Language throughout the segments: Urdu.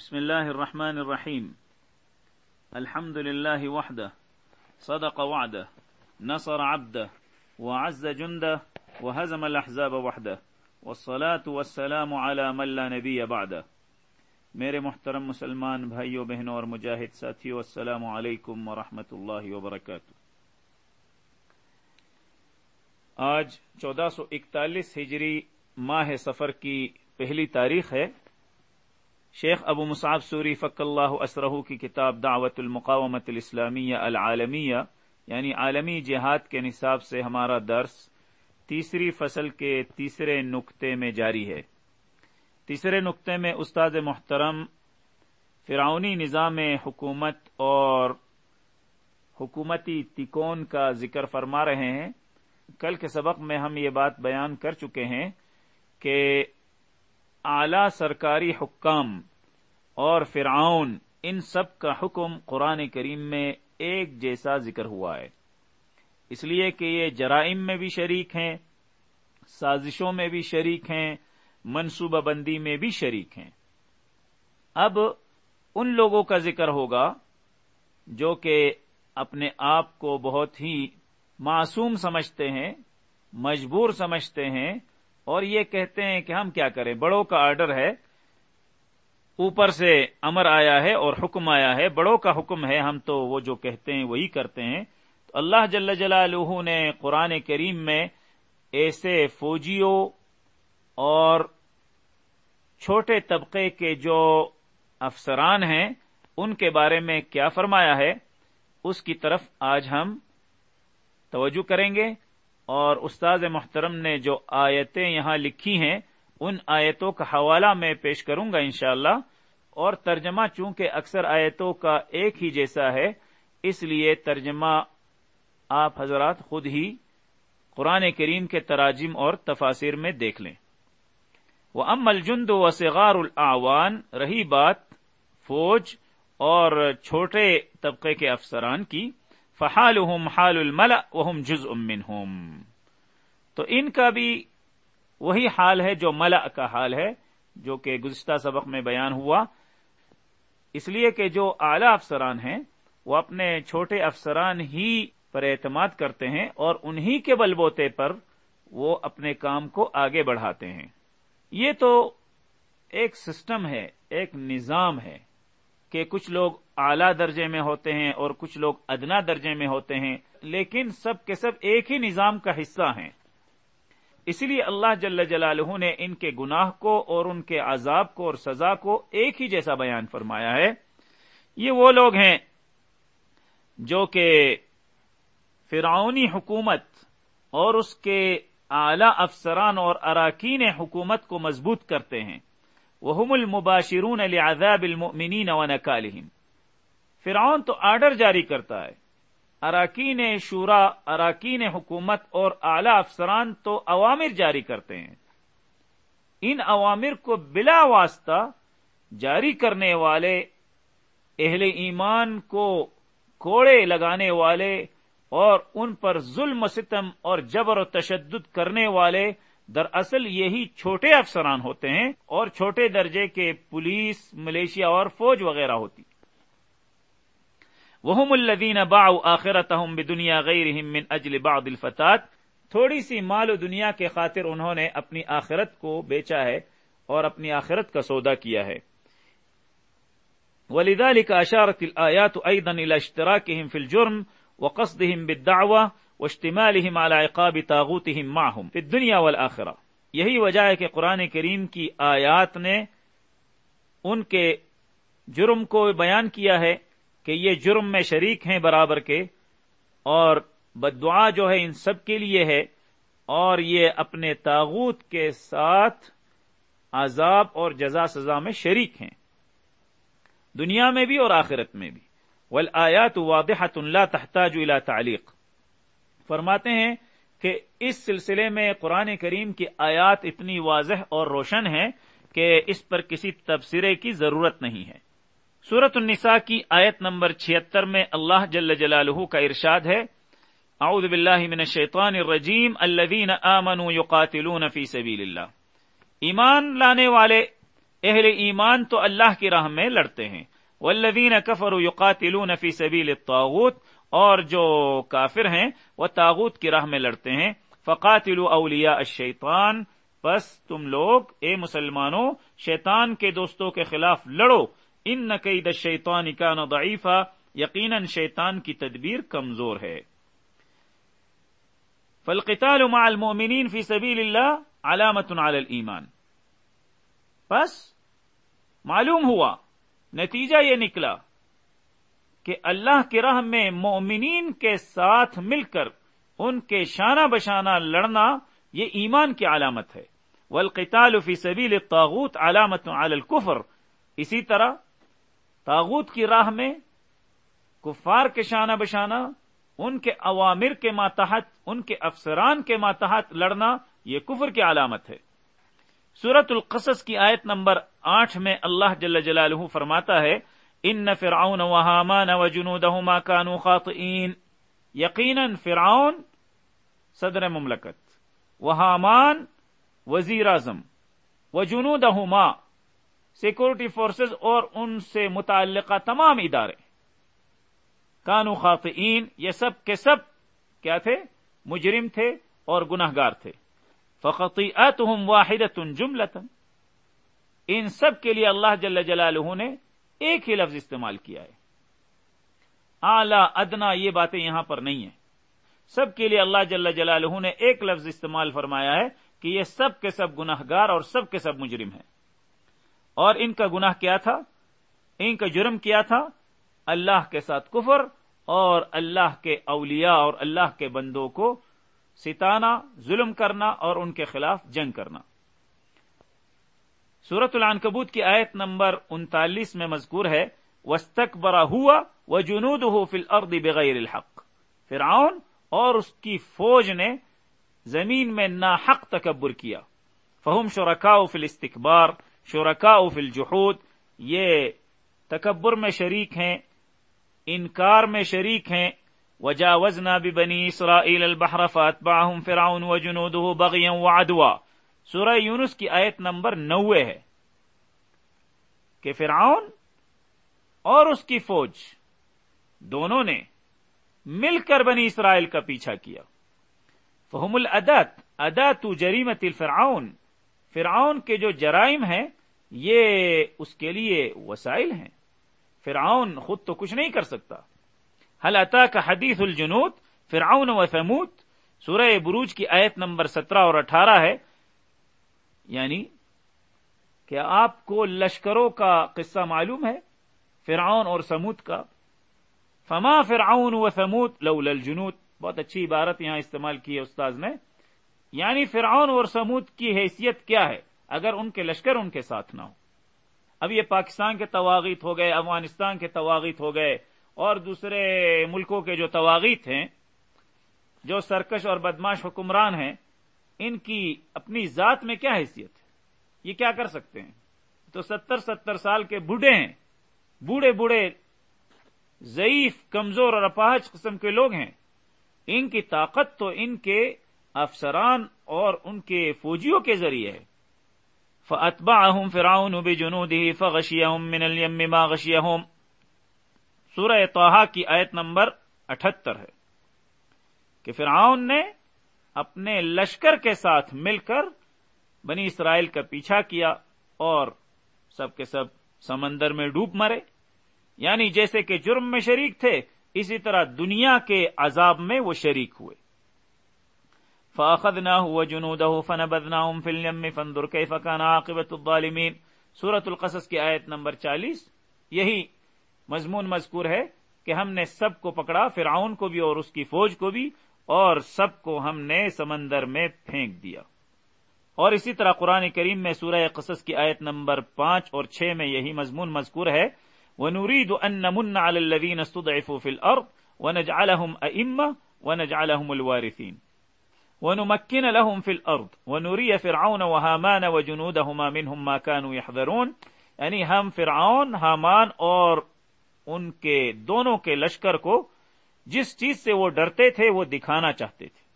بسم الله الرحمن الرحيم. الحمد لله وحده. صدق وعده. نصر عبده. وعز جنده. وهزم الأحزاب وحده. والصلاة والسلام على من لا نبي بعده. میرے محترم مسلمان بھائیوں بہنوں اور مجاہد ساتھیوں السلام علیکم ورحمۃ اللہ وبرکاتہ. آج چودہ سو اکتالیس ہجری ماہ سفر کی پہلی تاریخ ہے۔ شیخ ابو مصعب سوری فق اللہ اسرہ کی کتاب دعوت المقامت الاسلامیہ العالمیہ یعنی عالمی جہاد کے نصاب سے ہمارا درس تیسری فصل کے تیسرے نقطے میں جاری ہے۔ تیسرے نقطے میں استاد محترم فرعونی نظام حکومت اور حکومتی تکون کا ذکر فرما رہے ہیں۔ کل کے سبق میں ہم یہ بات بیان کر چکے ہیں کہ اعلی سرکاری حکام اور فرعون، ان سب کا حکم قرآن کریم میں ایک جیسا ذکر ہوا ہے۔ اس لیے کہ یہ جرائم میں بھی شریک ہیں، سازشوں میں بھی شریک ہیں، منصوبہ بندی میں بھی شریک ہیں۔ اب ان لوگوں کا ذکر ہوگا جو کہ اپنے آپ کو بہت ہی معصوم سمجھتے ہیں، مجبور سمجھتے ہیں۔ اور یہ کہتے ہیں کہ ہم کیا کریں؟ بڑوں کا آرڈر ہے، اوپر سے امر آیا ہے اور حکم آیا ہے، بڑوں کا حکم ہے، ہم تو وہ جو کہتے ہیں وہی کرتے ہیں۔ تو اللہ جل جلالہ نے قرآن کریم میں ایسے فوجیوں اور چھوٹے طبقے کے جو افسران ہیں، ان کے بارے میں کیا فرمایا ہے؟ اس کی طرف آج ہم توجہ کریں گے۔ اور استاذ محترم نے جو آیتیں یہاں لکھی ہیں، ان آیتوں کا حوالہ میں پیش کروں گا انشاءاللہ۔ اور ترجمہ چونکہ اکثر آیتوں کا ایک ہی جیسا ہے، اس لیے ترجمہ آپ حضرات خود ہی قرآن کریم کے تراجم اور تفاصر میں دیکھ لیں۔ وہ ام الجند و سغار العوان رہی بات، فوج اور چھوٹے طبقے کے افسران کی۔ فحال حال الملا وہم جز امن تو ان کا بھی وہی حال ہے جو ملا کا حال ہے، جو کہ گزشتہ سبق میں بیان ہوا۔ اس لیے کہ جو اعلی افسران ہیں، وہ اپنے چھوٹے افسران ہی پر اعتماد کرتے ہیں اور انہی کے بل بوتے پر وہ اپنے کام کو آگے بڑھاتے ہیں۔ یہ تو ایک سسٹم ہے، ایک نظام ہے۔ کہ کچھ لوگ اعلی درجے میں ہوتے ہیں اور کچھ لوگ ادنا درجے میں ہوتے ہیں، لیکن سب کے سب ایک ہی نظام کا حصہ ہیں۔ اسی لیے اللہ جل جلالہ نے ان کے گناہ کو اور ان کے عذاب کو اور سزا کو ایک ہی جیسا بیان فرمایا ہے۔ یہ وہ لوگ ہیں جو کہ فرعونی حکومت اور اس کے اعلی افسران اور اراکین حکومت کو مضبوط کرتے ہیں۔ وہ المباشرون لعذاب المؤمنین و فرعون تو آرڈر جاری کرتا ہے۔ اراکین شورا، اراکین حکومت اور اعلی افسران تو عوامر جاری کرتے ہیں۔ ان عوامر کو بلا واسطہ جاری کرنے والے، اہل ایمان کو کوڑے لگانے والے اور ان پر ظلم و ستم اور جبر و تشدد کرنے والے دراصل یہی چھوٹے افسران ہوتے ہیں اور چھوٹے درجے کے پولیس، ملیشیا اور فوج وغیرہ ہوتی۔ وہم الدین با آخرت دنیا غیر من اجل بعض الفتات، تھوڑی سی مال و دنیا کے خاطر انہوں نے اپنی آخرت کو بیچا ہے اور اپنی آخرت کا سودا کیا ہے۔ ولذلك اشارت الآيات ايضا الى اشتراكهم في الجرم وقصدهم بالدعوه واشتمالهم على عقاب طاغوتهم معهم في الدنيا والآخرة. یہی وجہ ہے کہ قرآن کریم کی آیات نے ان کے جرم کو بیان کیا ہے کہ یہ جرم میں شریک ہیں برابر کے اور بدعا جو ہے ان سب کے لیے ہے اور یہ اپنے تاغوت کے ساتھ عذاب اور جزا سزا میں شریک ہیں۔ دنیا میں بھی اور آخرت میں بھی۔ ول آیات واضح لا تحتاج الى تعلیق فرماتے ہیں کہ اس سلسلے میں قرآن کریم کی آیات اتنی واضح اور روشن ہے کہ اس پر کسی تبصرے کی ضرورت نہیں ہے۔ سورت النساء کی آیت نمبر چھتر میں اللہ جل جلالہ کا ارشاد ہے، اعوذ باللہ من الشیطان الرجیم، الذین آمنوا یقاتلون فی سبیل اللہ۔ ایمان لانے والے اہل ایمان تو اللہ کی راہ میں لڑتے ہیں۔ والذین کفروا یقاتلون فی سبیل الطاغوت اور جو کافر ہیں، وہ تاغوت کی راہ میں لڑتے ہیں۔ فقاتلوا اولیاء الشیطان بس تم لوگ، اے مسلمانوں، شیطان کے دوستوں کے خلاف لڑو۔ ان نقید الشیطان کان ضعیفا یقیناً شیطان کی تدبیر کمزور ہے۔ فالقتال مع المؤمنین فی سبیل اللہ علامت علی الایمان بس، معلوم ہوا، نتیجہ یہ نکلا۔ کہ اللہ کی راہ میں مومنین کے ساتھ مل کر ان کے شانہ بشانہ لڑنا یہ ایمان کی علامت ہے۔ والقتال فی سبیل الطاغوت علامت علی الكفر۔ اسی طرح تاغوت کی راہ میں کفار کے شانہ بشانہ، ان کے عوامر کے ماتحت، ان کے افسران کے ماتحت لڑنا یہ کفر کی علامت ہے۔ سورت القصص کی آیت نمبر آٹھ میں اللہ جل جلالہ فرماتا ہے ان فرعون و حامان و جنودہما کانو خاطئین یقیناً فرعون صدر مملکت و حامان وزیر اعظم و جنودہما سیکورٹی فورسز اور ان سے متعلقہ تمام ادارے. کانو خاطئین، یہ سب کے سب کیا تھے؟ مجرم تھے اور گناہ گار تھے. فقطیعتهم واحدة جملة. ان سب کے لیے اللہ جل جلالہ نے ایک ہی لفظ استعمال کیا ہے۔ اعلی ادنا یہ باتیں یہاں پر نہیں ہیں۔ سب کے لیے اللہ جل جلالہ نے ایک لفظ استعمال فرمایا ہے کہ یہ سب کے سب گناہ گار اور سب کے سب مجرم ہیں۔ اور ان کا گناہ کیا تھا؟ ان کا جرم کیا تھا؟ اللہ کے ساتھ کفر اور اللہ کے اولیاء اور اللہ کے بندوں کو ستانا، ظلم کرنا اور ان کے خلاف جنگ کرنا۔ سورت العنکبوت کی آیت نمبر انتالیس میں مذکور ہے وسطک برا ہوا و جنود ہو فل ارد بغیر الحق۔ فرعون اور اس کی فوج نے زمین میں ناحق تکبر کیا۔ فہم شرکا فل استقبار شرکا فل الجحود۔ یہ تکبر میں شریک ہیں، انکار میں شریک ہیں۔ وجاوزنا ببنی اسرائیل البحر فاتبعهم فرعون وجنوده بغيا وعدوا۔ سورہ یونس کی آیت نمبر نوے ہے کہ فرعون اور اس کی فوج دونوں نے مل کر بنی اسرائیل کا پیچھا کیا۔ فہم العدت ادات جریمت الفرعون۔ فرعون کے جو جرائم ہیں، یہ اس کے لیے وسائل ہیں۔ فرعون خود تو کچھ نہیں کر سکتا۔ حل عطا کا حدیث الجنود؟ فرعون و ثمود۔ سورہ بروج کی آیت نمبر سترہ اور اٹھارہ ہے۔ یعنی کیا آپ کو لشکروں کا قصہ معلوم ہے، فرعون اور سمود کا۔ فما فرعون و سمود لول الجنود۔ بہت اچھی عبارت یہاں استعمال کی ہے استاذ نے۔ یعنی فرعون اور سمود کی حیثیت کیا ہے، اگر ان کے لشکر ان کے ساتھ نہ ہو اب یہ پاکستان کے تواغیت ہو گئے، افغانستان کے تواغیت ہو گئے، اور دوسرے ملکوں کے جو تواغیت ہیں، جو سرکش اور بدماش حکمران ہیں ان کی اپنی ذات میں کیا حیثیت ہے؟ یہ کیا کر سکتے ہیں؟ تو ستر ستر سال کے بوڑھے ہیں، بوڑھے بوڑھے ضعیف، کمزور اور اپاہج قسم کے لوگ ہیں۔ ان کی طاقت تو ان کے افسران اور ان کے فوجیوں کے ذریعے ہے۔ فأتبعهم فرعون بجنوده فغشيهم من اليم ما غشيهم۔ سورہ توحا کی آیت نمبر اٹھتر ہے کہ فرعون نے اپنے لشکر کے ساتھ مل کر بنی اسرائیل کا پیچھا کیا اور سب کے سب سمندر میں ڈوب مرے۔ یعنی جیسے کہ جرم میں شریک تھے، اسی طرح دنیا کے عذاب میں وہ شریک ہوئے۔ فاخذناه وجنوده فنبذناهم في اليم فانظر كيف كان عاقبة الظالمين۔ سورة القصص کی آیت نمبر چالیس، یہی مضمون مذکور ہے کہ ہم نے سب کو پکڑا، فرعون کو بھی اور اس کی فوج کو بھی۔ اور سب کو ہم نے سمندر میں پھینک دیا۔ اور اسی طرح قرآن کریم میں سورہ قصص کی آیت نمبر پانچ اور چھ میں یہی مضمون مذکور ہے، وَنُرِيدُ أَن نَمُنَّ عَلَى الَّذِينَ اسْتُضْعِفُوا فِي الْأَرْضِ وَنَجْعَلَهُمْ أَئِمَّةً وَنَجْعَلَهُمُ الْوَارِثِينَ۔ ونمكن لهم في الأرض، ونري فرعون وهامان وجنودهما منهم ما كانوا يحذرون۔ یعنی ہم فرعون، حامان اور ان کے دونوں کے لشکر کو جس چیز سے وہ ڈرتے تھے، وہ دکھانا چاہتے تھے۔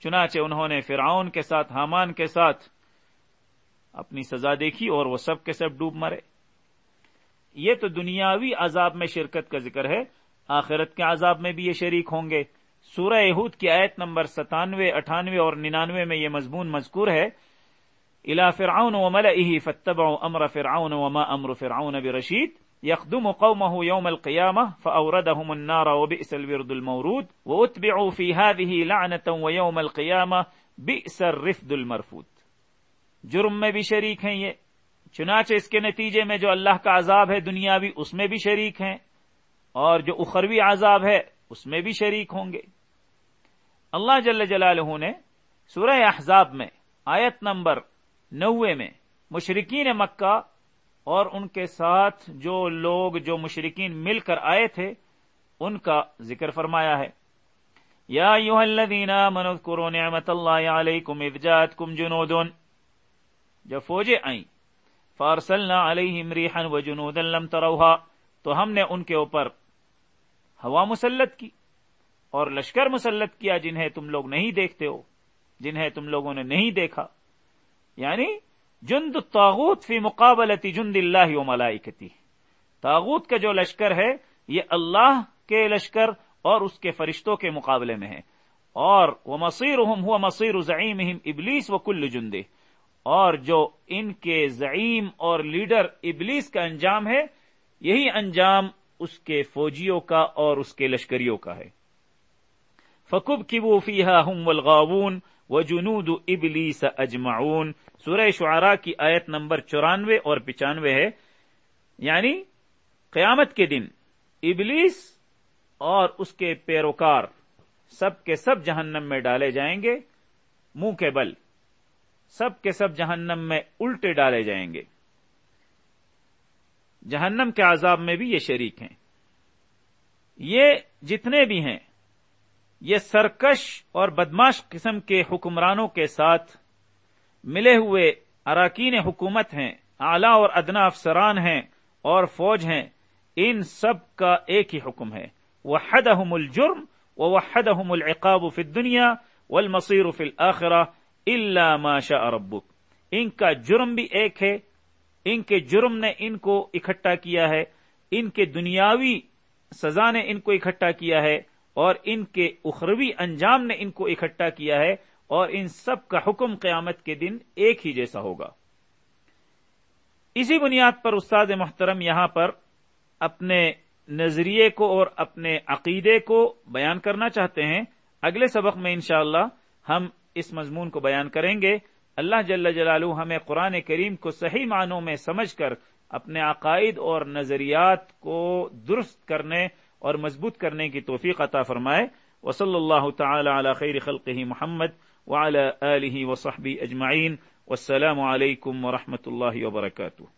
چنانچہ انہوں نے فرعون کے ساتھ، حامان کے ساتھ اپنی سزا دیکھی اور وہ سب کے سب ڈوب مرے۔ یہ تو دنیاوی عذاب میں شرکت کا ذکر ہے۔ آخرت کے عذاب میں بھی یہ شریک ہوں گے۔ سورہ یہود کی آیت نمبر ستانوے، اٹھانوے اور ننانوے میں یہ مضمون مذکور ہے۔ الا فرعون وملئه فاتبعوا امر فرعون وما امر فرعون برشید۔ يخدم قومه يوم القيامة فأوردهم النار وبئس الورد المورود وأتبعوا في هذه لعنة ويوم القيامة بئس الرفد المرفود. جرم میں بھی شریک ہیں یہ. چنانچہ اس کے نتیجے میں جو اللہ کا عذاب ہے دنیاوی، اس میں بھی شریک ہیں. اور جو اخروی عذاب ہے، اس میں بھی شریک ہوں گے. اللہ جل جلالہ نے سورہ احزاب میں، آیت نمبر نوے میں مشرقین مکہ اور ان کے ساتھ جو لوگ جو مشرقین مل کر آئے تھے، ان کا ذکر فرمایا ہے۔ یا یو الذین آمنوا نعمت اللہ علیکم اذ جاءتکم جنودن جب فوجیں آئیں، فارسلنا علیہم ریحا وجنودا لم تروها تو ہم نے ان کے اوپر ہوا مسلط کی اور لشکر مسلط کیا جنہیں تم لوگ نہیں دیکھتے ہو، جنہیں تم لوگوں نے نہیں دیکھا۔ یعنی جند تاغوت فی مقابلتی جند اللہ و ملائکتی۔ تاغوت کا جو لشکر ہے، یہ اللہ کے لشکر اور اس کے فرشتوں کے مقابلے میں ہے۔ اور وہ مصیر ہوا مصیر ضعیم ابلیس و کل جندے اور جو ان کے ضعیم اور لیڈر ابلیس کا انجام ہے، یہی انجام اس کے فوجیوں کا اور اس کے لشکریوں کا ہے۔ فکب کی وہ فیحا ہم ولغاون و جنود ابلیس اجمعون سورہ شعرا کی آیت نمبر چورانوے اور پچانوے ہے۔ یعنی قیامت کے دن ابلیس اور اس کے پیروکار سب کے سب جہنم میں ڈالے جائیں گے، منہ کے بل سب کے سب جہنم میں الٹے ڈالے جائیں گے۔ جہنم کے عذاب میں بھی یہ شریک ہیں۔ یہ جتنے بھی ہیں یہ سرکش اور بدماش قسم کے حکمرانوں کے ساتھ ملے ہوئے اراکین حکومت ہیں، اعلی اور ادنا افسران ہیں اور فوج ہیں، ان سب کا ایک ہی حکم ہے۔ وہ حد الجرم و حد العقاب فی دنیا و المصیر فی الآخرہ اللہ ماشا اربک ان کا جرم بھی ایک ہے، ان کے جرم نے ان کو اکٹھا کیا ہے، ان کے دنیاوی سزا نے ان کو اکٹھا کیا ہے۔ اور ان کے اخروی انجام نے ان کو اکٹھا کیا ہے اور ان سب کا حکم قیامت کے دن ایک ہی جیسا ہوگا۔ اسی بنیاد پر استاد محترم یہاں پر اپنے نظریے کو اور اپنے عقیدے کو بیان کرنا چاہتے ہیں۔ اگلے سبق میں انشاءاللہ ہم اس مضمون کو بیان کریں گے۔ اللہ جل جلالہ ہمیں قرآن کریم کو صحیح معنوں میں سمجھ کر اپنے عقائد اور نظریات کو درست کرنے اور مضبوط کرنے کی توفیق عطا فرمائے۔ وصلی اللہ تعالی علی خیر خلقہ محمد وعلى آله وصحبه اجمعین۔ والسلام علیکم ورحمۃ اللہ وبرکاتہ۔